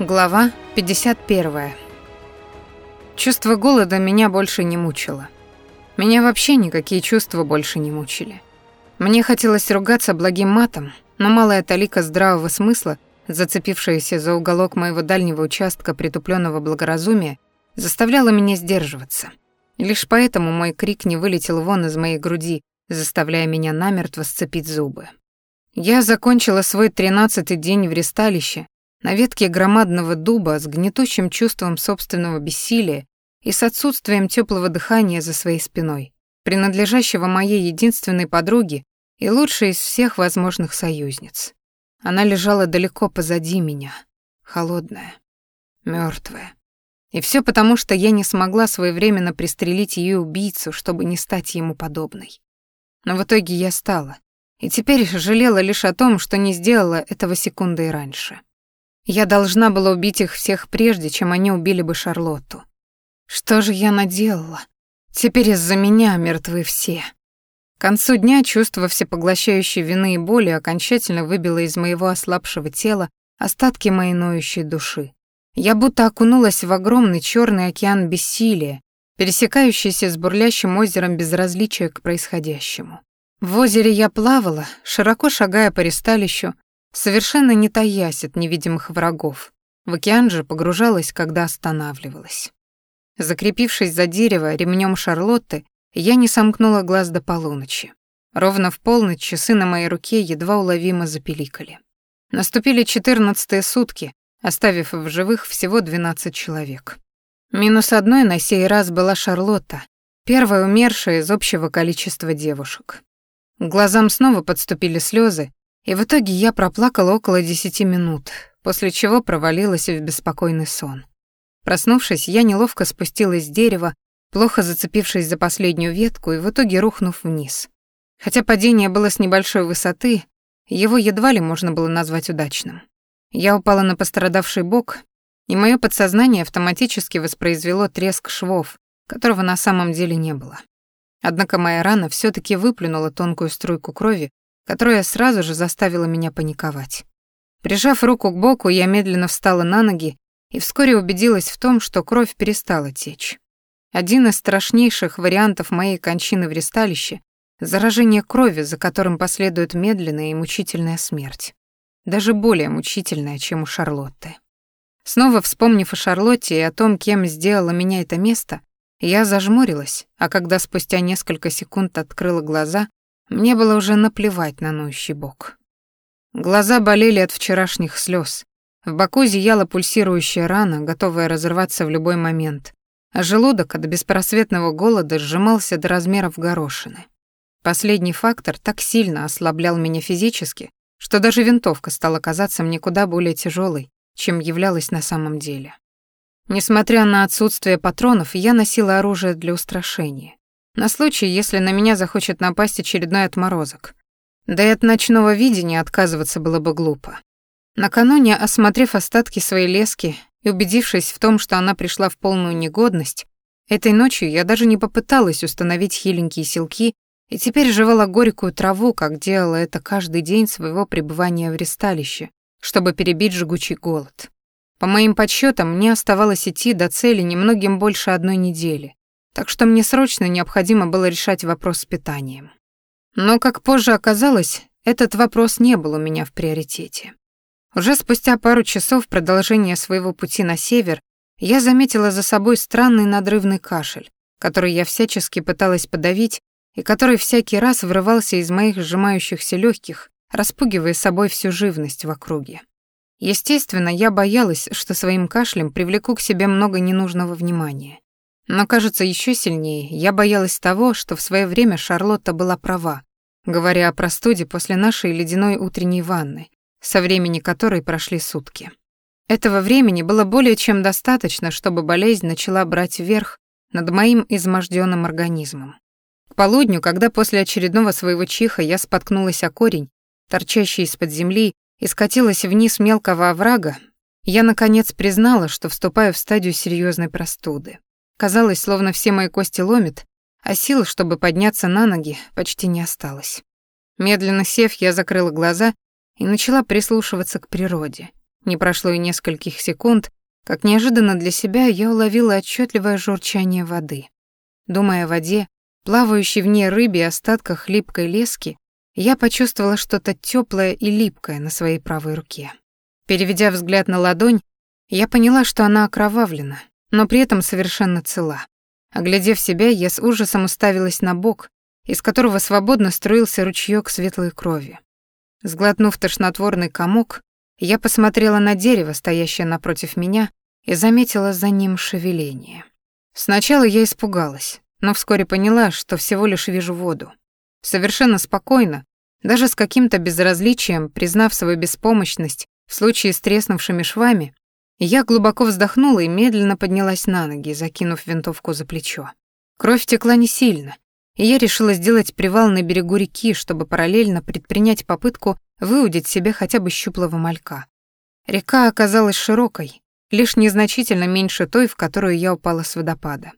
Глава 51. Чувство голода меня больше не мучило. Меня вообще никакие чувства больше не мучили. Мне хотелось ругаться благим матом, но малая талика здравого смысла, зацепившаяся за уголок моего дальнего участка притупленного благоразумия, заставляла меня сдерживаться. лишь поэтому мой крик не вылетел вон из моей груди, заставляя меня намертво сцепить зубы. Я закончила свой тринадцатый день в ресталище, на ветке громадного дуба с гнетущим чувством собственного бессилия и с отсутствием теплого дыхания за своей спиной, принадлежащего моей единственной подруге и лучшей из всех возможных союзниц. Она лежала далеко позади меня, холодная, мертвая. И все потому, что я не смогла своевременно пристрелить ее убийцу, чтобы не стать ему подобной. Но в итоге я стала, и теперь жалела лишь о том, что не сделала этого секунды и раньше. Я должна была убить их всех прежде, чем они убили бы Шарлотту. Что же я наделала? Теперь из-за меня мертвы все. К концу дня чувство всепоглощающей вины и боли окончательно выбило из моего ослабшего тела остатки моей ноющей души. Я будто окунулась в огромный черный океан бессилия, пересекающийся с бурлящим озером безразличия к происходящему. В озере я плавала, широко шагая по ристалищу, совершенно не таясь от невидимых врагов. В океан же погружалась, когда останавливалась. Закрепившись за дерево ремнем Шарлотты, я не сомкнула глаз до полуночи. Ровно в полночь часы на моей руке едва уловимо запеликали. Наступили четырнадцатые сутки, оставив в живых всего двенадцать человек. Минус одной на сей раз была Шарлотта, первая умершая из общего количества девушек. К глазам снова подступили слезы, и в итоге я проплакала около десяти минут, после чего провалилась в беспокойный сон. Проснувшись, я неловко спустилась с дерева, плохо зацепившись за последнюю ветку и в итоге рухнув вниз. Хотя падение было с небольшой высоты, его едва ли можно было назвать удачным. Я упала на пострадавший бок, и мое подсознание автоматически воспроизвело треск швов, которого на самом деле не было. Однако моя рана все таки выплюнула тонкую струйку крови, которая сразу же заставила меня паниковать. Прижав руку к боку, я медленно встала на ноги и вскоре убедилась в том, что кровь перестала течь. Один из страшнейших вариантов моей кончины в ресталище — заражение крови, за которым последует медленная и мучительная смерть. Даже более мучительная, чем у Шарлотты. Снова вспомнив о Шарлотте и о том, кем сделала меня это место, я зажмурилась, а когда спустя несколько секунд открыла глаза, мне было уже наплевать на ноющий бок. Глаза болели от вчерашних слез. В боку зияла пульсирующая рана, готовая разорваться в любой момент, а желудок от беспросветного голода сжимался до размеров горошины. Последний фактор так сильно ослаблял меня физически, что даже винтовка стала казаться мне куда более тяжелой, чем являлась на самом деле. Несмотря на отсутствие патронов, я носила оружие для устрашения. На случай, если на меня захочет напасть очередной отморозок. Да и от ночного видения отказываться было бы глупо. Накануне, осмотрев остатки своей лески и убедившись в том, что она пришла в полную негодность, этой ночью я даже не попыталась установить хиленькие силки и теперь жевала горькую траву, как делала это каждый день своего пребывания в ресталище, чтобы перебить жгучий голод. По моим подсчетам, мне оставалось идти до цели немногим больше одной недели, так что мне срочно необходимо было решать вопрос с питанием. Но, как позже оказалось, этот вопрос не был у меня в приоритете. Уже спустя пару часов продолжения своего пути на север я заметила за собой странный надрывный кашель, который я всячески пыталась подавить и который всякий раз вырывался из моих сжимающихся легких, распугивая собой всю живность в округе. Естественно, я боялась, что своим кашлем привлеку к себе много ненужного внимания. Но, кажется, еще сильнее я боялась того, что в свое время Шарлотта была права, говоря о простуде после нашей ледяной утренней ванны, со времени которой прошли сутки. Этого времени было более чем достаточно, чтобы болезнь начала брать верх над моим изможденным организмом. К полудню, когда после очередного своего чиха я споткнулась о корень, торчащий из-под земли, и скатилась вниз мелкого оврага, я наконец признала, что вступаю в стадию серьезной простуды. Казалось, словно все мои кости ломит, а сил, чтобы подняться на ноги, почти не осталось. Медленно сев, я закрыла глаза и начала прислушиваться к природе. Не прошло и нескольких секунд, как неожиданно для себя я уловила отчетливое журчание воды. Думая о воде, плавающей в ней рыбе и остатках липкой лески, я почувствовала что-то теплое и липкое на своей правой руке. Переведя взгляд на ладонь, я поняла, что она окровавлена, но при этом совершенно цела. Оглядев себя, я с ужасом уставилась на бок, из которого свободно струился ручеёк светлой крови. Сглотнув тошнотворный комок, я посмотрела на дерево, стоящее напротив меня, и заметила за ним шевеление. Сначала я испугалась, но вскоре поняла, что всего лишь вижу воду. Совершенно спокойно, даже с каким-то безразличием, признав свою беспомощность в случае с треснувшими швами, я глубоко вздохнула и медленно поднялась на ноги, закинув винтовку за плечо. Кровь текла не сильно, и я решила сделать привал на берегу реки, чтобы параллельно предпринять попытку выудить себе хотя бы щуплого малька. Река оказалась широкой, лишь незначительно меньше той, в которую я упала с водопада.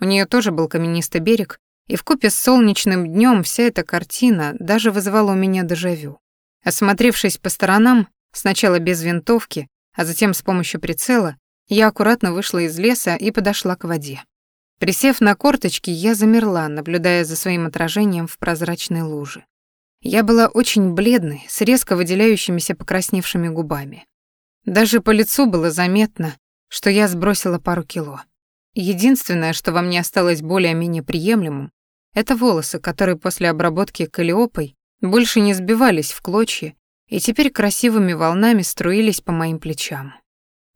У нее тоже был каменистый берег, и вкупе с солнечным днем вся эта картина даже вызывала у меня дежавю. Осмотревшись по сторонам, сначала без винтовки, а затем с помощью прицела, я аккуратно вышла из леса и подошла к воде. Присев на корточки, я замерла, наблюдая за своим отражением в прозрачной луже. Я была очень бледной, с резко выделяющимися покрасневшими губами. Даже по лицу было заметно, что я сбросила пару кило. Единственное, что во мне осталось более-менее приемлемым, это волосы, которые после обработки калиопой больше не сбивались в клочья и теперь красивыми волнами струились по моим плечам.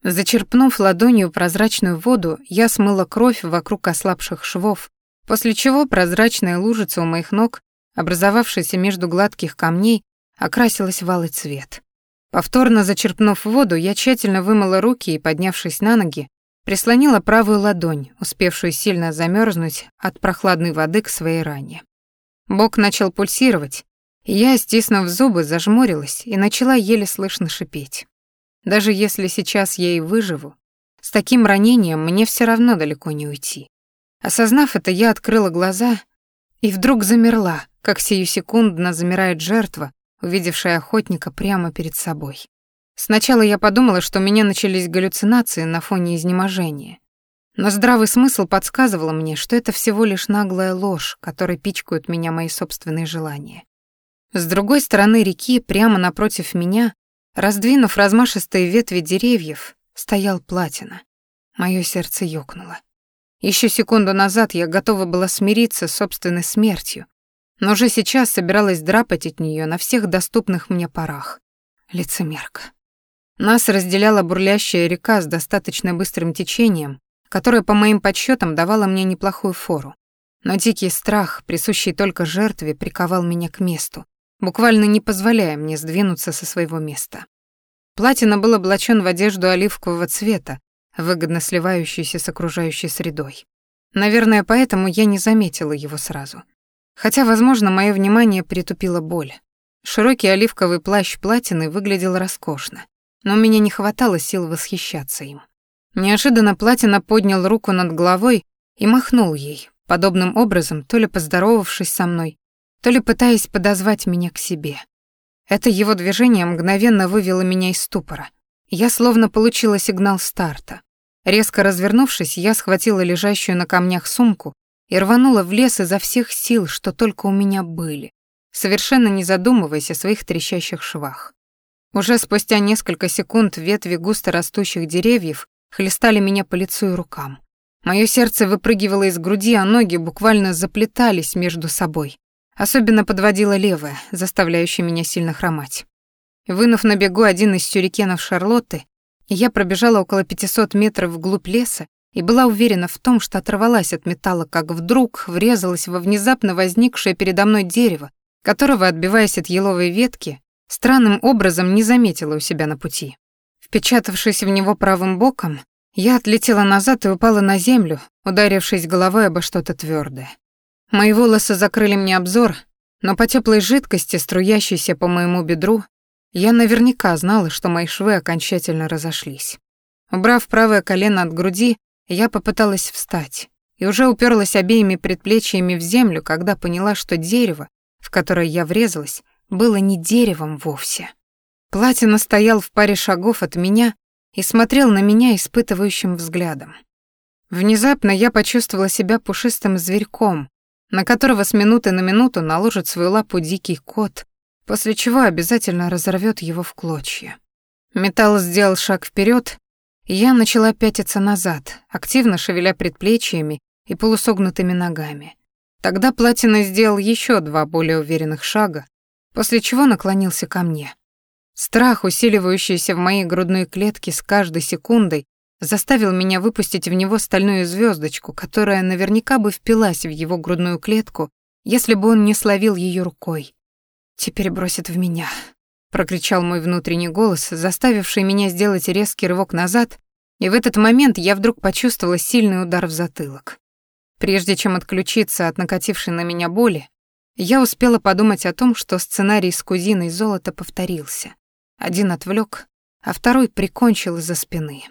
Зачерпнув ладонью прозрачную воду, я смыла кровь вокруг ослабших швов, после чего прозрачная лужица у моих ног, образовавшаяся между гладких камней, окрасилась в алый цвет. Повторно зачерпнув воду, я тщательно вымыла руки и, поднявшись на ноги, прислонила правую ладонь, успевшую сильно замерзнуть от прохладной воды к своей ране. Бок начал пульсировать, я, стиснув зубы, зажмурилась и начала еле слышно шипеть. Даже если сейчас я и выживу, с таким ранением мне все равно далеко не уйти. Осознав это, я открыла глаза и вдруг замерла, как сию секундно замирает жертва, увидевшая охотника прямо перед собой. Сначала я подумала, что у меня начались галлюцинации на фоне изнеможения. Но здравый смысл подсказывал мне, что это всего лишь наглая ложь, которой пичкают меня мои собственные желания. С другой стороны реки, прямо напротив меня, Раздвинув размашистые ветви деревьев, стоял платина. Моё сердце ёкнуло. Еще секунду назад я готова была смириться с собственной смертью, но уже сейчас собиралась драпать от неё на всех доступных мне парах. Лицемерка. Нас разделяла бурлящая река с достаточно быстрым течением, которое, по моим подсчетам, давало мне неплохую фору. Но дикий страх, присущий только жертве, приковал меня к месту, буквально не позволяя мне сдвинуться со своего места. Платина был облачен в одежду оливкового цвета, выгодно сливающуюся с окружающей средой. Наверное, поэтому я не заметила его сразу. Хотя, возможно, мое внимание притупило боль. Широкий оливковый плащ платины выглядел роскошно, но у меня не хватало сил восхищаться им. Неожиданно платина поднял руку над головой и махнул ей, подобным образом, то ли поздоровавшись со мной, то ли пытаясь подозвать меня к себе. Это его движение мгновенно вывело меня из ступора. Я словно получила сигнал старта. Резко развернувшись, я схватила лежащую на камнях сумку и рванула в лес изо всех сил, что только у меня были, совершенно не задумываясь о своих трещащих швах. Уже спустя несколько секунд ветви густо растущих деревьев хлестали меня по лицу и рукам. Моё сердце выпрыгивало из груди, а ноги буквально заплетались между собой. Особенно подводила левая, заставляющая меня сильно хромать. Вынув на бегу один из сюрикенов Шарлотты, я пробежала около 500 метров вглубь леса и была уверена в том, что оторвалась от металла, как вдруг врезалась во внезапно возникшее передо мной дерево, которого, отбиваясь от еловой ветки, странным образом не заметила у себя на пути. Впечатавшись в него правым боком, я отлетела назад и упала на землю, ударившись головой обо что-то твердое. Мои волосы закрыли мне обзор, но по теплой жидкости, струящейся по моему бедру, я наверняка знала, что мои швы окончательно разошлись. Убрав правое колено от груди, я попыталась встать и уже уперлась обеими предплечьями в землю, когда поняла, что дерево, в которое я врезалась, было не деревом вовсе. Платина стоял в паре шагов от меня и смотрел на меня испытывающим взглядом. Внезапно я почувствовала себя пушистым зверьком, на которого с минуты на минуту наложит свою лапу дикий кот, после чего обязательно разорвет его в клочья. Металл сделал шаг вперед, и я начала пятиться назад, активно шевеля предплечьями и полусогнутыми ногами. Тогда Платина сделал еще два более уверенных шага, после чего наклонился ко мне. Страх, усиливающийся в моей грудной клетке с каждой секундой, заставил меня выпустить в него стальную звездочку, которая наверняка бы впилась в его грудную клетку, если бы он не словил ее рукой. «Теперь бросит в меня», — прокричал мой внутренний голос, заставивший меня сделать резкий рывок назад, и в этот момент я вдруг почувствовала сильный удар в затылок. Прежде чем отключиться от накатившей на меня боли, я успела подумать о том, что сценарий с кузиной золота повторился. Один отвлек, а второй прикончил из-за спины.